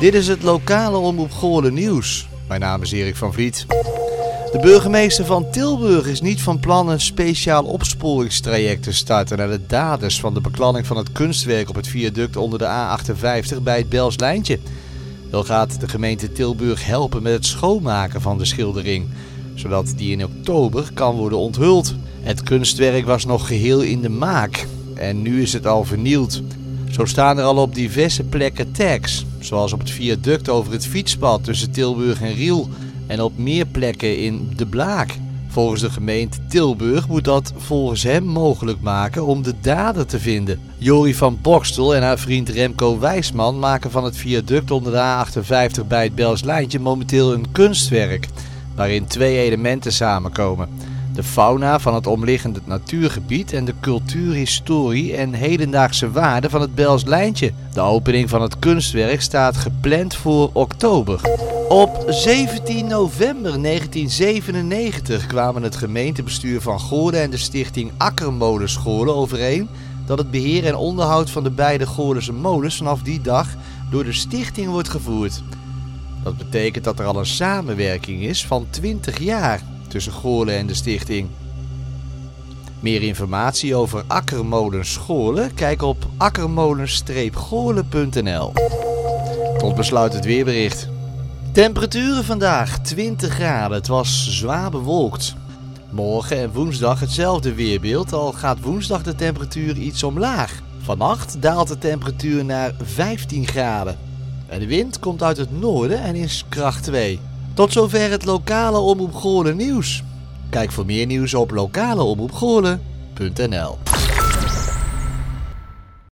Dit is het lokale Omroep Goorlen nieuws. Mijn naam is Erik van Vliet. De burgemeester van Tilburg is niet van plan een speciaal opsporingstraject te starten naar de daders van de beklanning van het kunstwerk op het viaduct onder de A58 bij het Belslijntje. Wel gaat de gemeente Tilburg helpen met het schoonmaken van de schildering, zodat die in oktober kan worden onthuld. Het kunstwerk was nog geheel in de maak en nu is het al vernield. Zo staan er al op diverse plekken tags, zoals op het viaduct over het fietspad tussen Tilburg en Riel en op meer plekken in De Blaak. Volgens de gemeente Tilburg moet dat volgens hem mogelijk maken om de dader te vinden. Jori van Bokstel en haar vriend Remco Wijsman maken van het viaduct onder de A58 bij het Belslijntje momenteel een kunstwerk, waarin twee elementen samenkomen. De fauna van het omliggende natuurgebied en de cultuurhistorie en hedendaagse waarden van het Belslijntje. De opening van het kunstwerk staat gepland voor oktober. Op 17 november 1997 kwamen het gemeentebestuur van Goorden en de stichting Akkermolenscholen overeen dat het beheer en onderhoud van de beide Goorlense molens vanaf die dag door de stichting wordt gevoerd. Dat betekent dat er al een samenwerking is van 20 jaar tussen Goorlen en de stichting. Meer informatie over Akkermolens Scholen kijk op akkermolens-goorlen.nl. Tot besluit het weerbericht. Temperaturen vandaag 20 graden. Het was zwaar bewolkt. Morgen en woensdag hetzelfde weerbeeld, al gaat woensdag de temperatuur iets omlaag. Vannacht daalt de temperatuur naar 15 graden. En de wind komt uit het noorden en is kracht 2. Tot zover het lokale Omroep Goorlen nieuws. Kijk voor meer nieuws op lokaleomroepgoorlen.nl